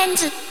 end.